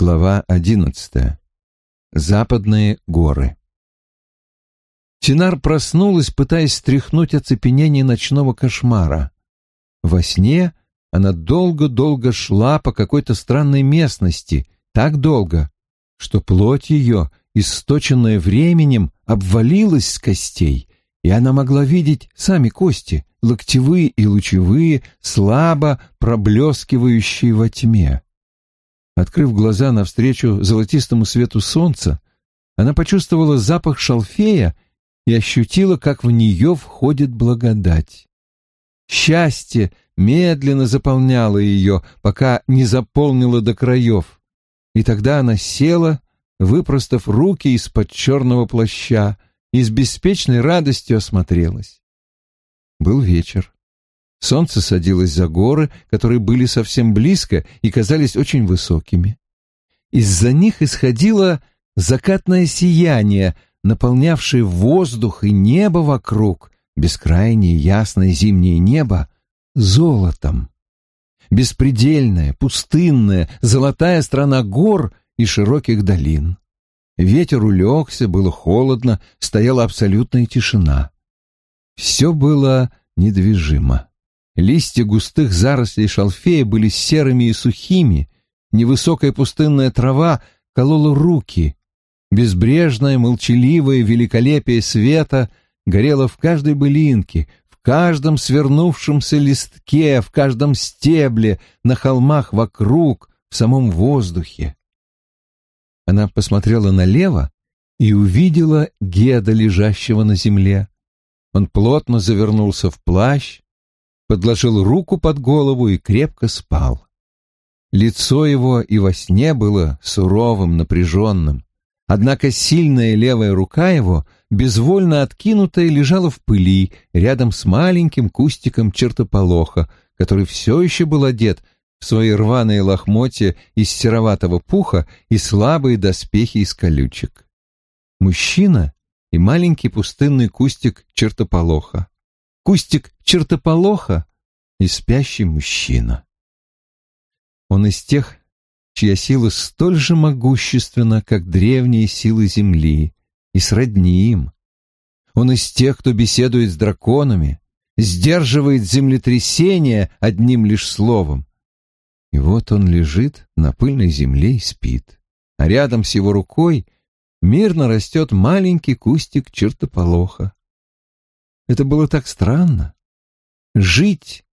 Глава одиннадцатая. Западные горы. Тинар проснулась, пытаясь стряхнуть оцепенение ночного кошмара. Во сне она долго-долго шла по какой-то странной местности, так долго, что плоть ее, источенная временем, обвалилась с костей, и она могла видеть сами кости, локтевые и лучевые, слабо проблескивающие во тьме. Открыв глаза навстречу золотистому свету солнца, она почувствовала запах шалфея и ощутила, как в нее входит благодать. Счастье медленно заполняло ее, пока не заполнило до краев, и тогда она села, выпростав руки из-под черного плаща, и с беспечной радостью осмотрелась. Был вечер. Солнце садилось за горы, которые были совсем близко и казались очень высокими. Из-за них исходило закатное сияние, наполнявшее воздух и небо вокруг, бескрайнее ясное зимнее небо, золотом. Беспредельная, пустынная, золотая страна гор и широких долин. Ветер улегся, было холодно, стояла абсолютная тишина. Все было недвижимо. Листья густых зарослей шалфея были серыми и сухими, невысокая пустынная трава колола руки. Безбрежное, молчаливое великолепие света горело в каждой былинке, в каждом свернувшемся листке, в каждом стебле, на холмах вокруг, в самом воздухе. Она посмотрела налево и увидела Геда, лежащего на земле. Он плотно завернулся в плащ, подложил руку под голову и крепко спал. Лицо его и во сне было суровым, напряженным. Однако сильная левая рука его, безвольно откинутая, лежала в пыли рядом с маленьким кустиком чертополоха, который все еще был одет в свои рваные лохмотья из сероватого пуха и слабые доспехи из колючек. Мужчина и маленький пустынный кустик чертополоха кустик чертополоха и спящий мужчина. Он из тех, чья сила столь же могущественна, как древние силы Земли, и сродни им. Он из тех, кто беседует с драконами, сдерживает землетрясения одним лишь словом. И вот он лежит на пыльной земле и спит, а рядом с его рукой мирно растет маленький кустик чертополоха. Это было так странно. Жить,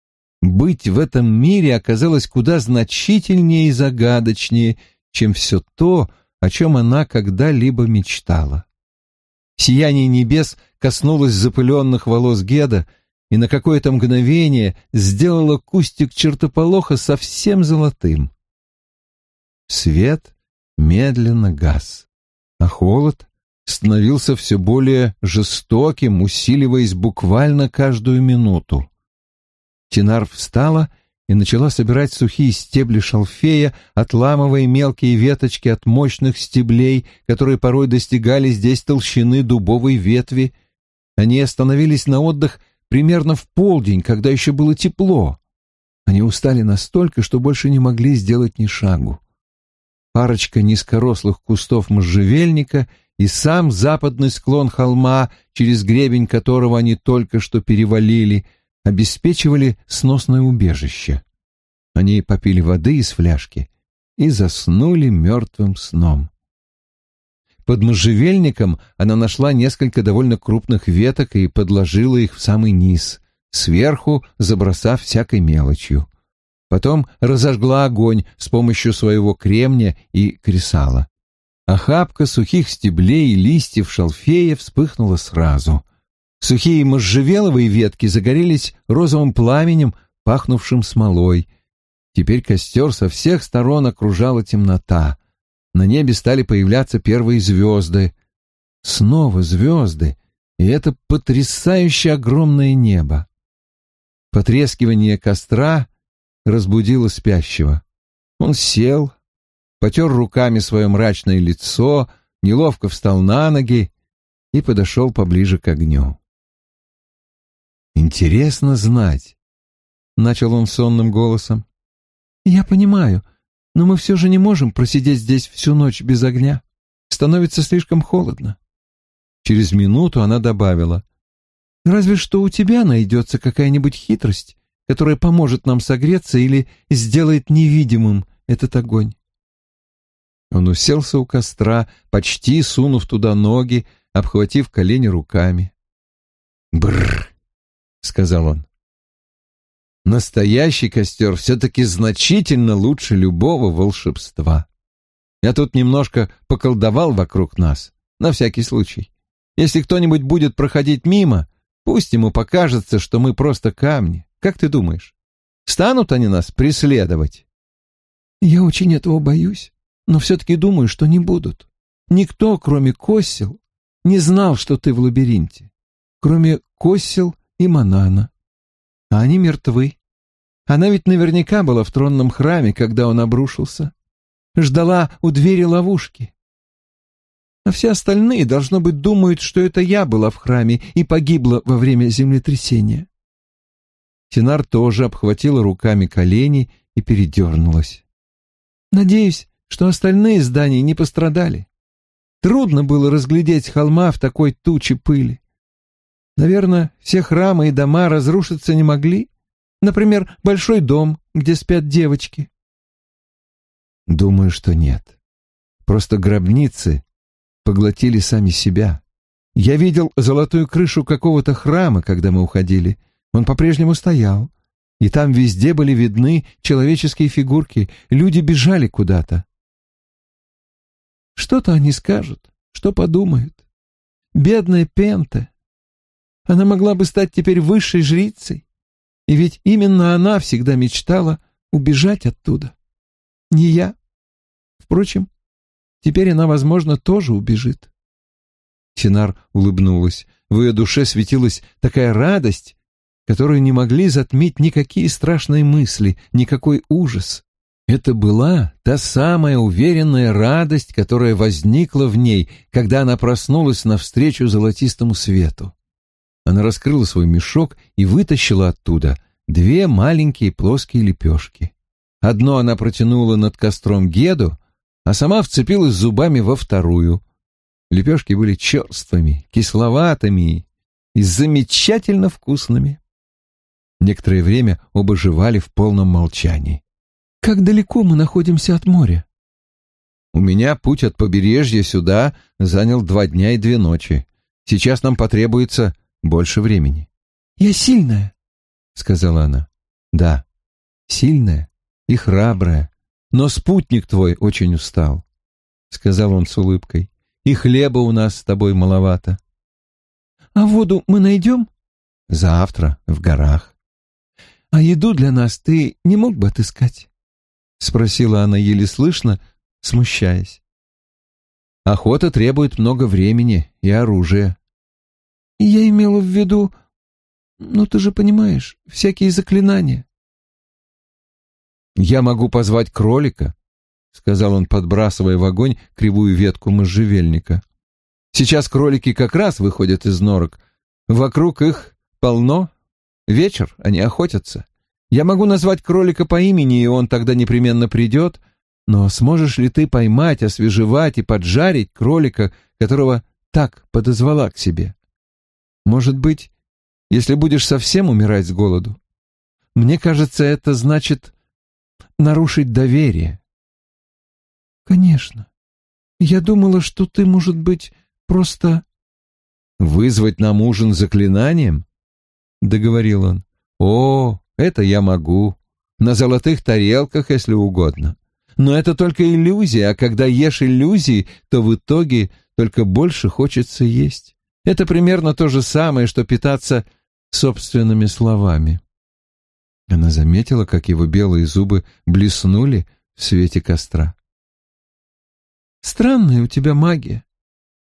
быть в этом мире оказалось куда значительнее и загадочнее, чем все то, о чем она когда-либо мечтала. Сияние небес коснулось запыленных волос Геда и на какое-то мгновение сделало кустик чертополоха совсем золотым. Свет медленно гас, а холод становился все более жестоким, усиливаясь буквально каждую минуту. Тинар встала и начала собирать сухие стебли шалфея, отламывая мелкие веточки от мощных стеблей, которые порой достигали здесь толщины дубовой ветви. Они остановились на отдых примерно в полдень, когда еще было тепло. Они устали настолько, что больше не могли сделать ни шагу. Парочка низкорослых кустов можжевельника — и сам западный склон холма, через гребень которого они только что перевалили, обеспечивали сносное убежище. Они попили воды из фляжки и заснули мертвым сном. Под можжевельником она нашла несколько довольно крупных веток и подложила их в самый низ, сверху забросав всякой мелочью. Потом разожгла огонь с помощью своего кремня и кресала. Охапка сухих стеблей и листьев шалфея вспыхнула сразу. Сухие можжевеловые ветки загорелись розовым пламенем, пахнувшим смолой. Теперь костер со всех сторон окружала темнота. На небе стали появляться первые звезды. Снова звезды, и это потрясающе огромное небо. Потрескивание костра разбудило спящего. Он сел, потер руками свое мрачное лицо, неловко встал на ноги и подошел поближе к огню. «Интересно знать», — начал он сонным голосом. «Я понимаю, Но мы все же не можем просидеть здесь всю ночь без огня. Становится слишком холодно. Через минуту она добавила. Разве что у тебя найдется какая-нибудь хитрость, которая поможет нам согреться или сделает невидимым этот огонь. Он уселся у костра, почти сунув туда ноги, обхватив колени руками. «Бррр!» — сказал он. «Настоящий костер все-таки значительно лучше любого волшебства. Я тут немножко поколдовал вокруг нас, на всякий случай. Если кто-нибудь будет проходить мимо, пусть ему покажется, что мы просто камни. Как ты думаешь, станут они нас преследовать? Я очень этого боюсь, но все-таки думаю, что не будут. Никто, кроме Косил, не знал, что ты в лабиринте. Кроме Косил и Манана. А они мертвы. Она ведь наверняка была в тронном храме, когда он обрушился. Ждала у двери ловушки. А все остальные, должно быть, думают, что это я была в храме и погибла во время землетрясения. Тинар тоже обхватила руками колени и передернулась. «Надеюсь, что остальные здания не пострадали. Трудно было разглядеть холма в такой туче пыли. Наверное, все храмы и дома разрушиться не могли. Например, большой дом, где спят девочки». «Думаю, что нет. Просто гробницы поглотили сами себя. Я видел золотую крышу какого-то храма, когда мы уходили. Он по-прежнему стоял, и там везде были видны человеческие фигурки, люди бежали куда-то. Что-то они скажут, что подумают. Бедная Пента. Она могла бы стать теперь высшей жрицей, и ведь именно она всегда мечтала убежать оттуда. Не я. Впрочем, теперь она, возможно, тоже убежит. Синар улыбнулась. В ее душе светилась такая радость, которую не могли затмить никакие страшные мысли, никакой ужас. Это была та самая уверенная радость, которая возникла в ней, когда она проснулась навстречу золотистому свету. Она раскрыла свой мешок и вытащила оттуда две маленькие плоские лепешки. Одно она протянула над костром Геду, а сама вцепилась зубами во вторую. Лепешки были черствыми, кисловатыми и замечательно вкусными. Некоторое время оба жевали в полном молчании. «Как далеко мы находимся от моря?» «У меня путь от побережья сюда занял два дня и две ночи. Сейчас нам потребуется больше времени». «Я сильная», — сказала она. «Да, сильная и храбрая, но спутник твой очень устал», — сказал он с улыбкой. «И хлеба у нас с тобой маловато». «А воду мы найдем?» «Завтра, в горах». «А еду для нас ты не мог бы отыскать?» — спросила она еле слышно, смущаясь. «Охота требует много времени и оружия». «Я имела в виду... Ну, ты же понимаешь, всякие заклинания». «Я могу позвать кролика», — сказал он, подбрасывая в огонь кривую ветку можжевельника. «Сейчас кролики как раз выходят из норок. Вокруг их полно, Вечер, они охотятся. Я могу назвать кролика по имени, и он тогда непременно придет, но сможешь ли ты поймать, освежевать и поджарить кролика, которого так подозвала к себе? Может быть, если будешь совсем умирать с голоду? Мне кажется, это значит нарушить доверие. Конечно. Я думала, что ты, может быть, просто... Вызвать нам ужин заклинанием? — договорил он. «О, это я могу. На золотых тарелках, если угодно. Но это только иллюзия, а когда ешь иллюзии, то в итоге только больше хочется есть. Это примерно то же самое, что питаться собственными словами». Она заметила, как его белые зубы блеснули в свете костра. «Странная у тебя магия», —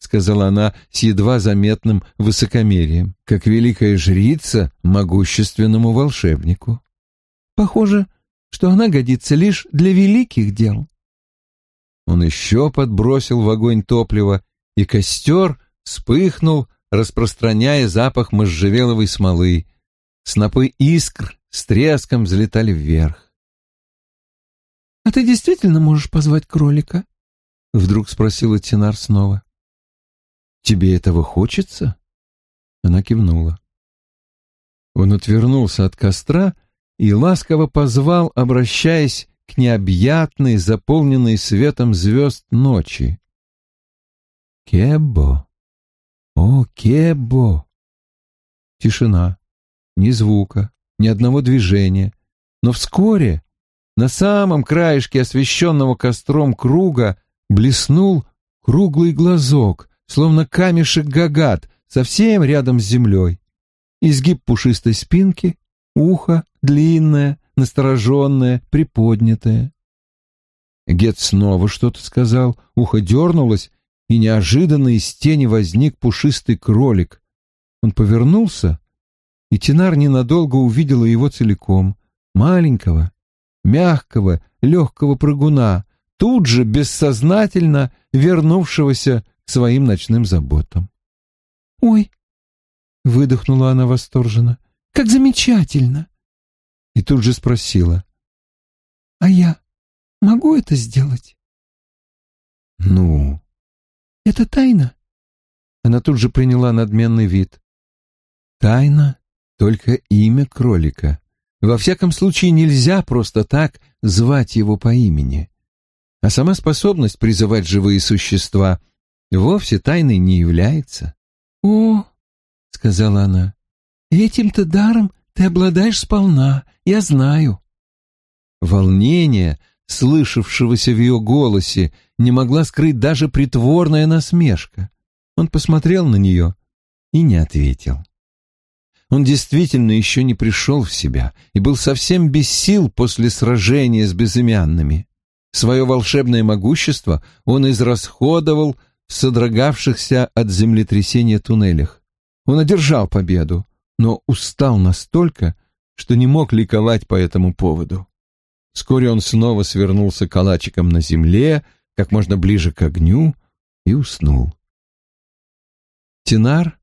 сказала она с едва заметным высокомерием, как великая жрица могущественному волшебнику. «Похоже, что она годится лишь для великих дел». Он еще подбросил в огонь топливо, и костер вспыхнул, распространяя запах можжевеловой смолы. Снопы искр с треском взлетали вверх. «А ты действительно можешь позвать кролика?» — вдруг спросила Тинар снова. «Тебе этого хочется?» Она кивнула. Он отвернулся от костра и ласково позвал, обращаясь к необъятной, заполненной светом звезд ночи. «Кебо! О, Кебо!» Тишина, ни звука, ни одного движения. Но вскоре на самом краешке освещенного костром круга блеснул круглый глазок, словно камешек гагат, совсем рядом с землей. Изгиб пушистой спинки, ухо длинное, настороженное, приподнятое. Гет снова что-то сказал, ухо дернулось, и неожиданно из тени возник пушистый кролик. Он повернулся, и Тинар ненадолго увидела его целиком, маленького, мягкого, легкого прыгуна, тут же бессознательно вернувшегося своим ночным заботам. «Ой!» — выдохнула она восторженно. «Как замечательно!» И тут же спросила. «А я могу это сделать?» «Ну?» «Это тайна?» Она тут же приняла надменный вид. «Тайна — только имя кролика. Во всяком случае, нельзя просто так звать его по имени. А сама способность призывать живые существа вовсе тайной не является. «О, — сказала она, — этим-то даром ты обладаешь сполна, я знаю». Волнение, слышавшегося в ее голосе, не могла скрыть даже притворная насмешка. Он посмотрел на нее и не ответил. Он действительно еще не пришел в себя и был совсем без сил после сражения с безымянными. Свое волшебное могущество он израсходовал содрогавшихся от землетрясения туннелях. Он одержал победу, но устал настолько, что не мог ликовать по этому поводу. Вскоре он снова свернулся калачиком на земле, как можно ближе к огню, и уснул. Тинар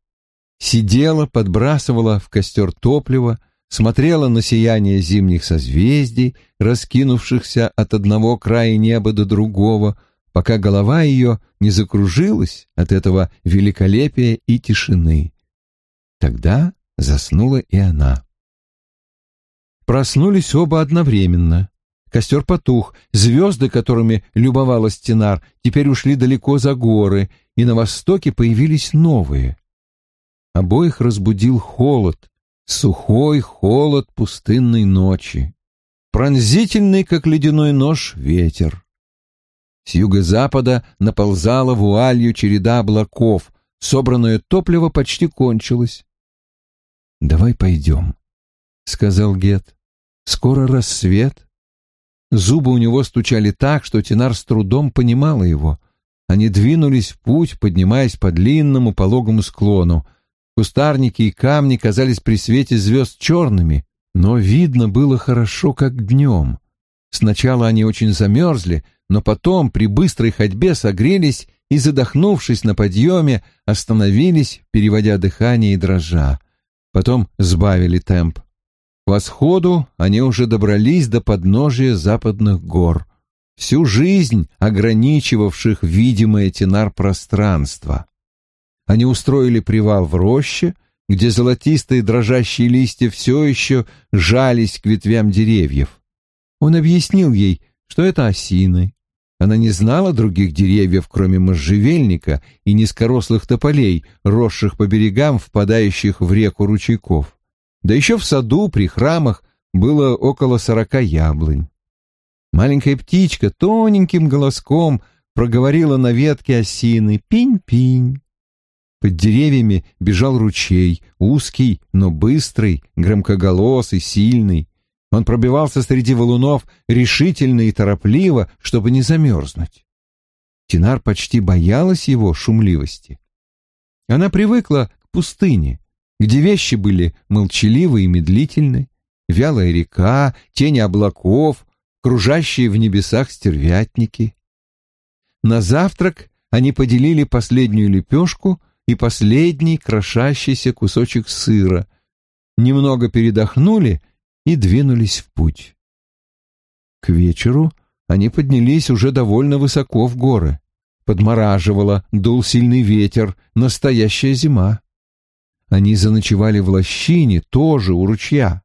сидела, подбрасывала в костер топливо, смотрела на сияние зимних созвездий, раскинувшихся от одного края неба до другого, пока голова ее не закружилась от этого великолепия и тишины. Тогда заснула и она. Проснулись оба одновременно. Костер потух, звезды, которыми любовалась Тинар, теперь ушли далеко за горы, и на востоке появились новые. Обоих разбудил холод, сухой холод пустынной ночи, пронзительный, как ледяной нож, ветер. С юго-запада наползала вуалью череда облаков, собранное топливо почти кончилось. «Давай пойдем», — сказал Гет. «Скоро рассвет». Зубы у него стучали так, что Тинар с трудом понимала его. Они двинулись в путь, поднимаясь по длинному пологому склону. Кустарники и камни казались при свете звезд черными, но видно было хорошо, как днем. Сначала они очень замерзли, но потом при быстрой ходьбе согрелись и, задохнувшись на подъеме, остановились, переводя дыхание и дрожа. Потом сбавили темп. К восходу они уже добрались до подножия западных гор, всю жизнь ограничивавших видимое тенар пространство. Они устроили привал в роще, где золотистые дрожащие листья все еще жались к ветвям деревьев. Он объяснил ей, что это осины. Она не знала других деревьев, кроме можжевельника и низкорослых тополей, росших по берегам, впадающих в реку ручейков. Да еще в саду при храмах было около сорока яблонь. Маленькая птичка тоненьким голоском проговорила на ветке осины «пинь-пинь». Под деревьями бежал ручей, узкий, но быстрый, громкоголосый, сильный. Он пробивался среди валунов решительно и торопливо, чтобы не замерзнуть. Тинар почти боялась его шумливости. Она привыкла к пустыне, где вещи были молчаливы и медлительны, вялая река, тени облаков, кружащие в небесах стервятники. На завтрак они поделили последнюю лепешку и последний крошащийся кусочек сыра, немного передохнули и двинулись в путь. К вечеру они поднялись уже довольно высоко в горы. Подмораживало, дул сильный ветер, настоящая зима. Они заночевали в лощине, тоже у ручья.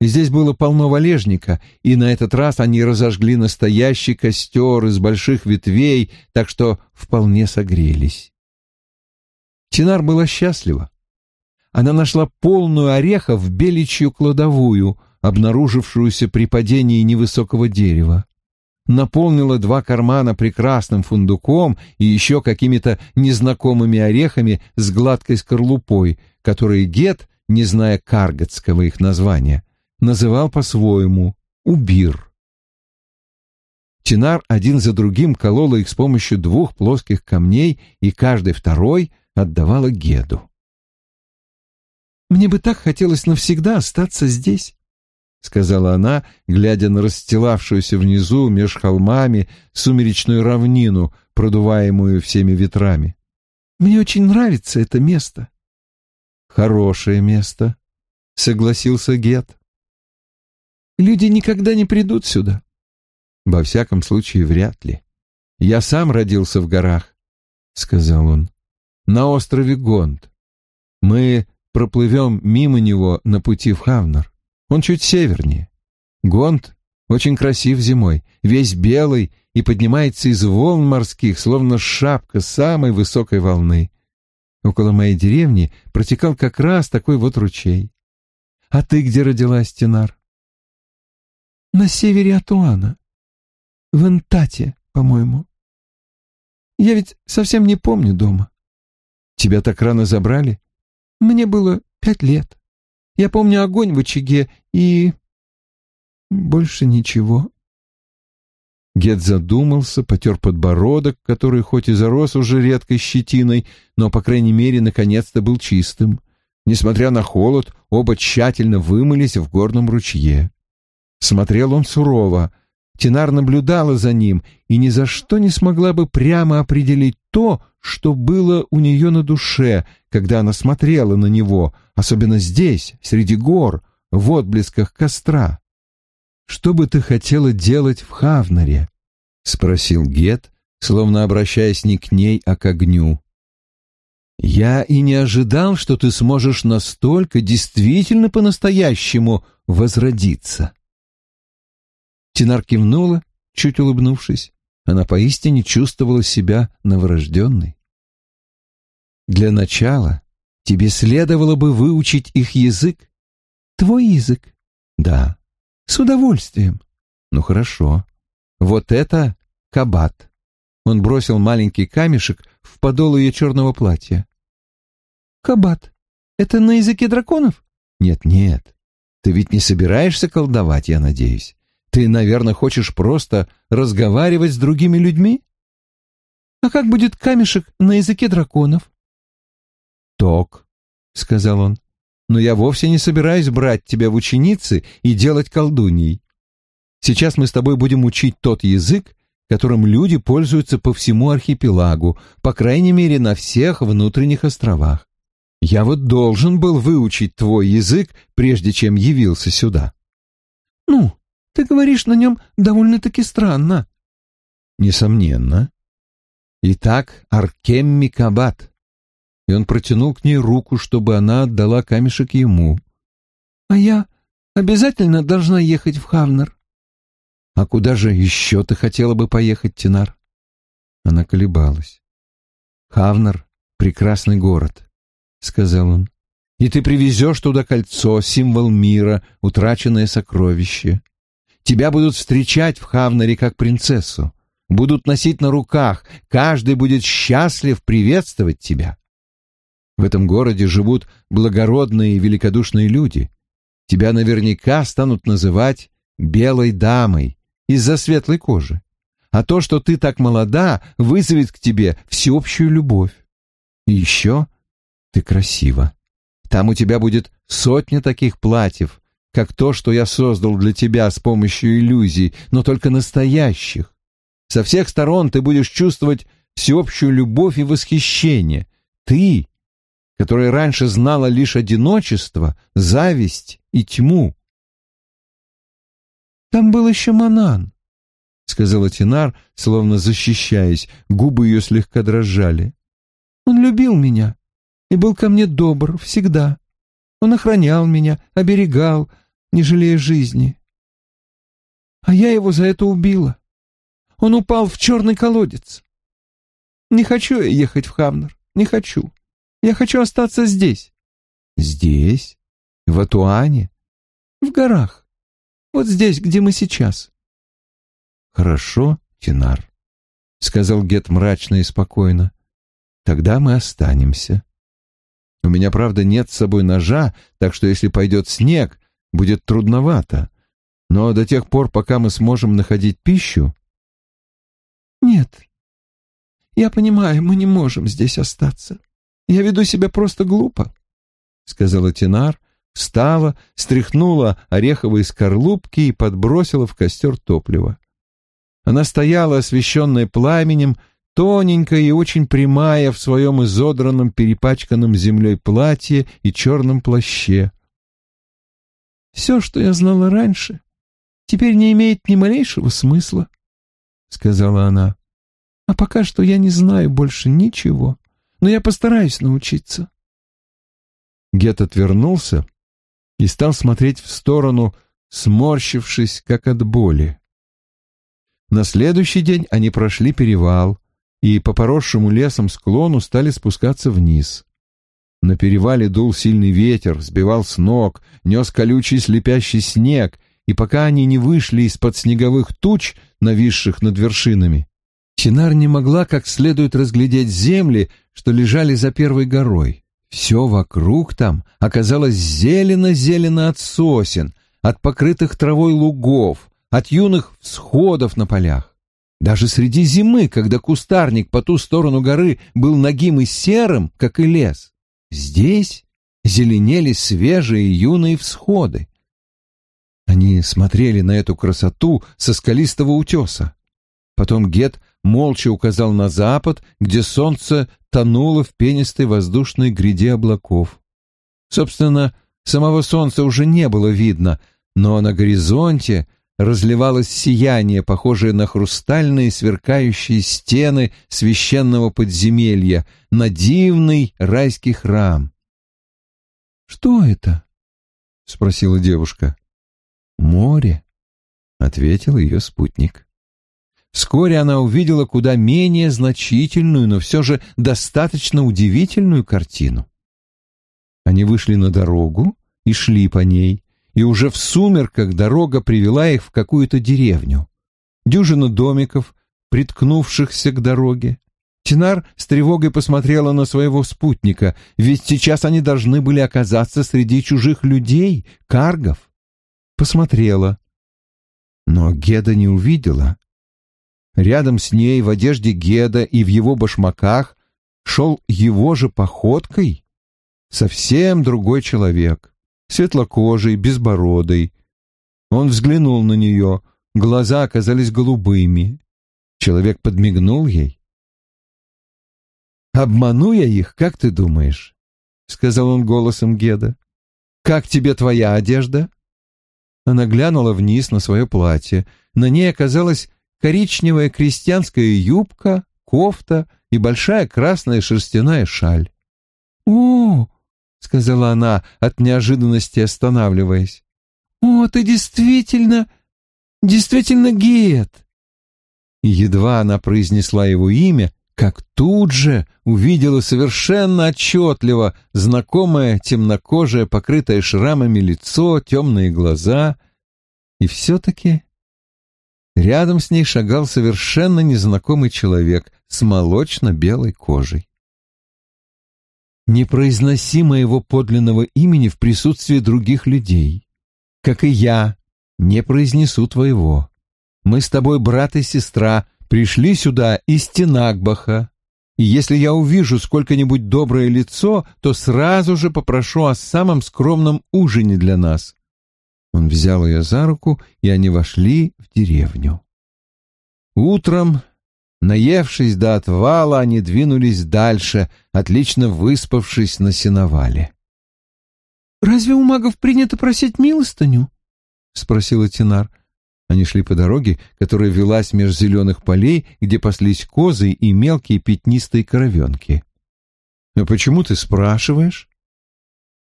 Здесь было полно валежника, и на этот раз они разожгли настоящий костер из больших ветвей, так что вполне согрелись. Тинар была счастлива. Она нашла полную орехов беличью кладовую, обнаружившуюся при падении невысокого дерева. Наполнила два кармана прекрасным фундуком и еще какими-то незнакомыми орехами с гладкой скорлупой, которые Гет, не зная каргатского их названия, называл по-своему «убир». Тинар один за другим колола их с помощью двух плоских камней, и каждый второй отдавала Геду. «Мне бы так хотелось навсегда остаться здесь», — сказала она, глядя на расстилавшуюся внизу меж холмами сумеречную равнину, продуваемую всеми ветрами. «Мне очень нравится это место». «Хорошее место», — согласился Гет. Люди никогда не придут сюда. Во всяком случае, вряд ли. Я сам родился в горах, — сказал он, — на острове Гонд. Мы проплывем мимо него на пути в Хавнер. Он чуть севернее. Гонд очень красив зимой, весь белый и поднимается из волн морских, словно шапка самой высокой волны. Около моей деревни протекал как раз такой вот ручей. А ты где родилась, Тенар? на севере Атуана. В Энтате, по-моему. Я ведь совсем не помню дома. Тебя так рано забрали? Мне было пять лет. Я помню огонь в очаге и... больше ничего. Гет задумался, потер подбородок, который хоть и зарос уже редкой щетиной, но, по крайней мере, наконец-то был чистым. Несмотря на холод, оба тщательно вымылись в горном ручье. Смотрел он сурово. Тинар наблюдала за ним и ни за что не смогла бы прямо определить то, что было у нее на душе, когда она смотрела на него, особенно здесь, среди гор, в отблесках костра. «Что бы ты хотела делать в Хавнаре?» — спросил Гет, словно обращаясь не к ней, а к огню. «Я и не ожидал, что ты сможешь настолько действительно по-настоящему возродиться». Тинар кивнула, чуть улыбнувшись. Она поистине чувствовала себя новорожденной. «Для начала тебе следовало бы выучить их язык». «Твой язык?» «Да». «С удовольствием». «Ну хорошо. Вот это кабат». Он бросил маленький камешек в подол ее черного платья. «Кабат. Это на языке драконов?» «Нет-нет. Ты ведь не собираешься колдовать, я надеюсь. Ты, наверное, хочешь просто разговаривать с другими людьми? А как будет камешек на языке драконов? Ток, сказал он. Но я вовсе не собираюсь брать тебя в ученицы и делать колдуньей. Сейчас мы с тобой будем учить тот язык, которым люди пользуются по всему архипелагу, по крайней мере, на всех внутренних островах. Я вот должен был выучить твой язык, прежде чем явился сюда. Ну, ты говоришь на нем довольно-таки странно. Несомненно. Итак, Аркемми Кабат. И он протянул к ней руку, чтобы она отдала камешек ему. А я обязательно должна ехать в Хавнер. А куда же еще ты хотела бы поехать, Тинар? Она колебалась. Хавнер — прекрасный город, — сказал он. И ты привезешь туда кольцо, символ мира, утраченное сокровище. Тебя будут встречать в Хавнаре как принцессу, будут носить на руках, каждый будет счастлив приветствовать тебя. В этом городе живут благородные и великодушные люди. Тебя наверняка станут называть белой дамой из-за светлой кожи. А то, что ты так молода, вызовет к тебе всеобщую любовь. И еще ты красива. Там у тебя будет сотня таких платьев, как то, что я создал для тебя с помощью иллюзий, но только настоящих. Со всех сторон ты будешь чувствовать всеобщую любовь и восхищение. Ты, которая раньше знала лишь одиночество, зависть и тьму. «Там был еще Манан», — сказала Тинар, словно защищаясь, губы ее слегка дрожали. «Он любил меня и был ко мне добр всегда. Он охранял меня, оберегал, не жалея жизни. А я его за это убила. Он упал в черный колодец. Не хочу я ехать в Хамнер, не хочу. Я хочу остаться здесь». «Здесь? В Атуане?» «В горах. Вот здесь, где мы сейчас». «Хорошо, Тинар», — сказал Гет мрачно и спокойно. «Тогда мы останемся. У меня, правда, нет с собой ножа, так что если пойдет снег, будет трудновато. Но до тех пор, пока мы сможем находить пищу...» «Нет, я понимаю, мы не можем здесь остаться. Я веду себя просто глупо», — сказала Тинар, встала, стряхнула ореховые скорлупки и подбросила в костер топливо. Она стояла, освещенная пламенем, тоненькая и очень прямая в своем изодранном, перепачканном землей платье и черном плаще. «Все, что я знала раньше, теперь не имеет ни малейшего смысла», — сказала она. «А пока что я не знаю больше ничего, но я постараюсь научиться». Гет отвернулся и стал смотреть в сторону, сморщившись, как от боли. На следующий день они прошли перевал и по поросшему лесом склону стали спускаться вниз. На перевале дул сильный ветер, сбивал с ног, нес колючий слепящий снег, и пока они не вышли из-под снеговых туч, нависших над вершинами, Чинар не могла как следует разглядеть земли, что лежали за первой горой. Все вокруг там оказалось зелено-зелено от сосен, от покрытых травой лугов, от юных всходов на полях. Даже среди зимы, когда кустарник по ту сторону горы был нагим и серым, как и лес, здесь зеленели свежие юные всходы. Они смотрели на эту красоту со скалистого утеса. Потом Гет молча указал на запад, где солнце тонуло в пенистой воздушной гряде облаков. Собственно, самого солнца уже не было видно, но на горизонте разливалось сияние, похожее на хрустальные сверкающие стены священного подземелья, на дивный райский храм. «Что это?» — спросила девушка. «Море», — ответил ее спутник. Вскоре она увидела куда менее значительную, но все же достаточно удивительную картину. Они вышли на дорогу и шли по ней, и уже в сумерках дорога привела их в какую-то деревню. Дюжина домиков, приткнувшихся к дороге. Тинар с тревогой посмотрела на своего спутника, ведь сейчас они должны были оказаться среди чужих людей, каргов. Посмотрела. Но Геда не увидела. Рядом с ней, в одежде Геда и в его башмаках, шел его же походкой совсем другой человек светлокожий, безбородый. Он взглянул на нее, глаза оказались голубыми. Человек подмигнул ей. «Обману я их, как ты думаешь?» — сказал он голосом Геда. «Как тебе твоя одежда?» Она глянула вниз на свое платье. На ней оказалась коричневая крестьянская юбка, кофта и большая красная шерстяная шаль. «О, — сказала она, от неожиданности останавливаясь. «О, ты действительно, действительно Гет!» едва она произнесла его имя, как тут же увидела совершенно отчетливо знакомое темнокожее, покрытое шрамами лицо, темные глаза. И все-таки рядом с ней шагал совершенно незнакомый человек с молочно-белой кожей. Не произноси моего подлинного имени в присутствии других людей. Как и я, не произнесу твоего. Мы с тобой брат и сестра, пришли сюда из Тенагбаха, и если я увижу сколько-нибудь доброе лицо, то сразу же попрошу о самом скромном ужине для нас». Он взял ее за руку, и они вошли в деревню. Утром Наевшись до отвала, они двинулись дальше, отлично выспавшись на сеновале. «Разве у магов принято просить милостыню?» — спросила Тинар. Они шли по дороге, которая велась меж зеленых полей, где паслись козы и мелкие пятнистые коровенки. «А почему ты спрашиваешь?»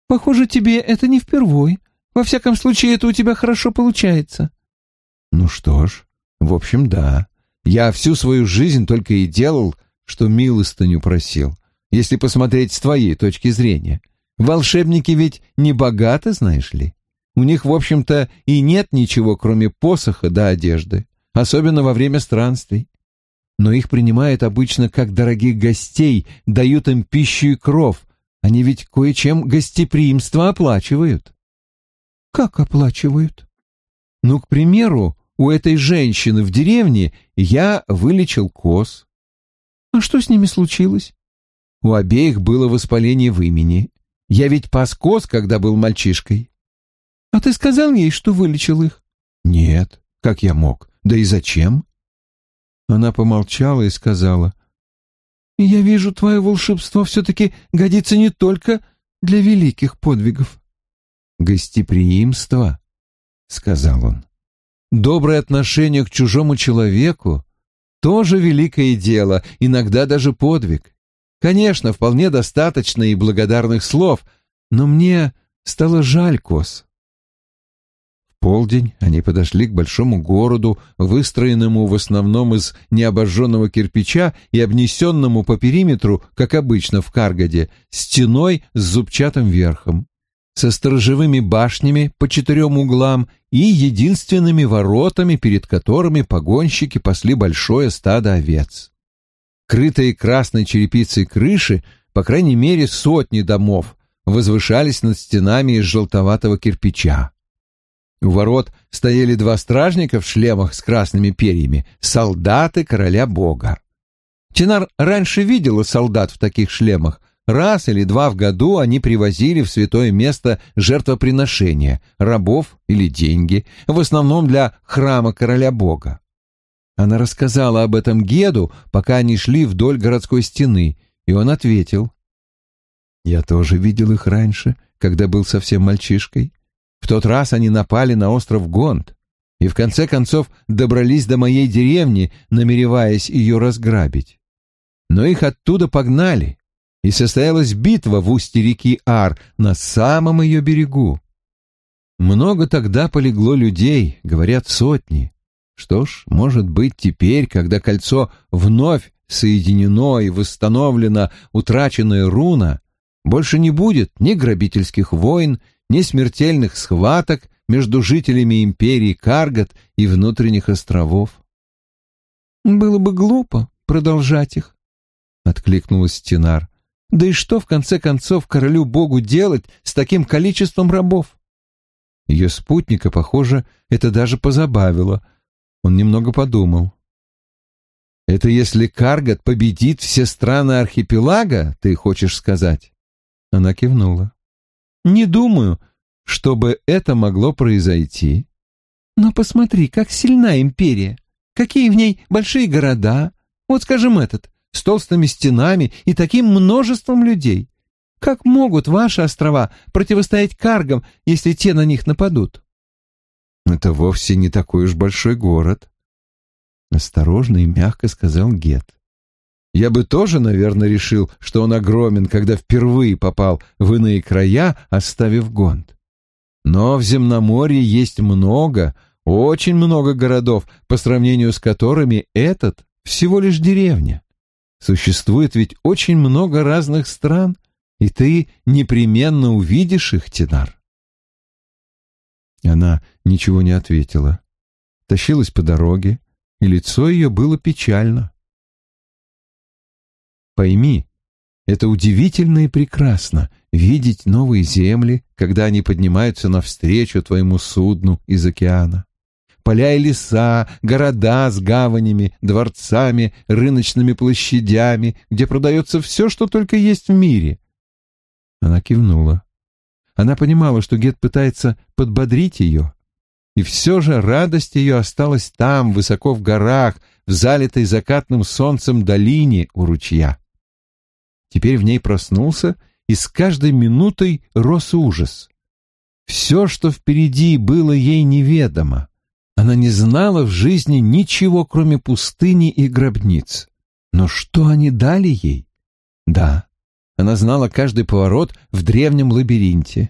«Похоже, тебе это не впервой. Во всяком случае, это у тебя хорошо получается». «Ну что ж, в общем, да. Я всю свою жизнь только и делал, что милостыню просил, если посмотреть с твоей точки зрения. Волшебники ведь не богаты, знаешь ли. У них, в общем-то, и нет ничего, кроме посоха да одежды, особенно во время странствий. Но их принимают обычно как дорогих гостей, дают им пищу и кров. Они ведь кое-чем гостеприимство оплачивают. Как оплачивают? Ну, к примеру, у этой женщины в деревне я вылечил коз. А что с ними случилось? У обеих было воспаление в имени. Я ведь пас коз, когда был мальчишкой. А ты сказал ей, что вылечил их? Нет, как я мог? Да и зачем? Она помолчала и сказала. Я вижу, твое волшебство все-таки годится не только для великих подвигов. Гостеприимство, сказал он. Доброе отношение к чужому человеку тоже великое дело, иногда даже подвиг. Конечно, вполне достаточно и благодарных слов, но мне стало жаль коз полдень они подошли к большому городу, выстроенному в основном из необожженного кирпича и обнесенному по периметру, как обычно в Каргаде, стеной с зубчатым верхом, со сторожевыми башнями по четырем углам и единственными воротами, перед которыми погонщики пасли большое стадо овец. Крытые красной черепицей крыши, по крайней мере сотни домов, возвышались над стенами из желтоватого кирпича. У ворот стояли два стражника в шлемах с красными перьями, солдаты короля бога. Чинар раньше видела солдат в таких шлемах. Раз или два в году они привозили в святое место жертвоприношения, рабов или деньги, в основном для храма короля бога. Она рассказала об этом Геду, пока они шли вдоль городской стены, и он ответил. «Я тоже видел их раньше, когда был совсем мальчишкой. В тот раз они напали на остров Гонд и в конце концов добрались до моей деревни, намереваясь ее разграбить. Но их оттуда погнали, и состоялась битва в устье реки Ар на самом ее берегу. Много тогда полегло людей, говорят сотни. Что ж, может быть, теперь, когда кольцо вновь соединено и восстановлена утраченная руна, больше не будет ни грабительских войн, ни смертельных схваток между жителями империи Каргат и внутренних островов. «Было бы глупо продолжать их», — откликнулась Стенар. «Да и что, в конце концов, королю-богу делать с таким количеством рабов?» Ее спутника, похоже, это даже позабавило. Он немного подумал. «Это если Каргат победит все страны архипелага, ты хочешь сказать?» Она кивнула. Не думаю, чтобы это могло произойти. Но посмотри, как сильна империя. Какие в ней большие города. Вот, скажем, этот, с толстыми стенами и таким множеством людей. Как могут ваши острова противостоять каргам, если те на них нападут? Это вовсе не такой уж большой город. Осторожно и мягко сказал Гет. Я бы тоже, наверное, решил, что он огромен, когда впервые попал в иные края, оставив Гонд. Но в земноморье есть много, очень много городов, по сравнению с которыми этот всего лишь деревня. Существует ведь очень много разных стран, и ты непременно увидишь их, Тинар. Она ничего не ответила. Тащилась по дороге, и лицо ее было печально. Пойми, это удивительно и прекрасно — видеть новые земли, когда они поднимаются навстречу твоему судну из океана. Поля и леса, города с гаванями, дворцами, рыночными площадями, где продается все, что только есть в мире. Она кивнула. Она понимала, что Гет пытается подбодрить ее. И все же радость ее осталась там, высоко в горах, в залитой закатным солнцем долине у ручья. Теперь в ней проснулся, и с каждой минутой рос ужас. Все, что впереди, было ей неведомо. Она не знала в жизни ничего, кроме пустыни и гробниц. Но что они дали ей? Да, она знала каждый поворот в древнем лабиринте.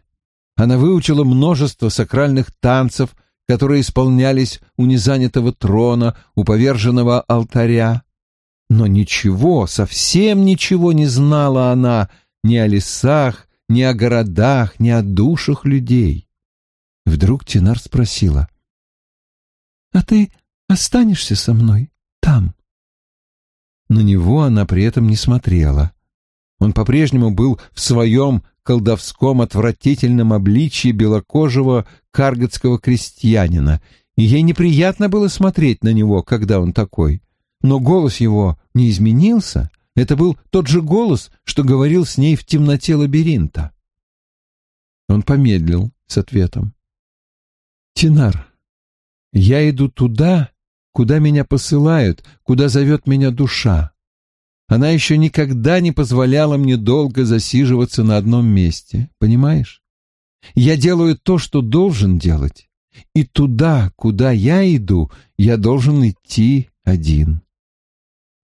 Она выучила множество сакральных танцев, которые исполнялись у незанятого трона, у поверженного алтаря. Но ничего, совсем ничего не знала она ни о лесах, ни о городах, ни о душах людей. Вдруг Тинар спросила. «А ты останешься со мной там?» На него она при этом не смотрела. Он по-прежнему был в своем колдовском отвратительном обличье белокожего карготского крестьянина, и ей неприятно было смотреть на него, когда он такой. Но голос его не изменился, это был тот же голос, что говорил с ней в темноте лабиринта. Он помедлил с ответом. «Тинар, я иду туда, куда меня посылают, куда зовет меня душа. Она еще никогда не позволяла мне долго засиживаться на одном месте, понимаешь? Я делаю то, что должен делать, и туда, куда я иду, я должен идти один.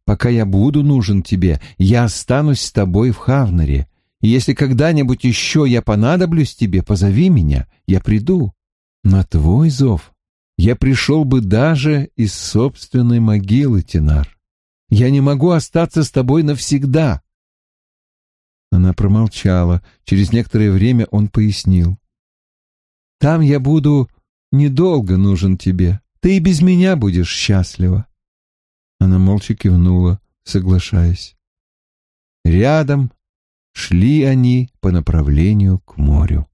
Пока я буду нужен тебе, я останусь с тобой в Хавнаре, и если когда-нибудь еще я понадоблюсь тебе, позови меня, я приду. На твой зов я пришел бы даже из собственной могилы, Тинар. Я не могу остаться с тобой навсегда. Она промолчала. Через некоторое время он пояснил. Там я буду недолго нужен тебе. Ты и без меня будешь счастлива. Она молча кивнула, соглашаясь. Рядом шли они по направлению к морю.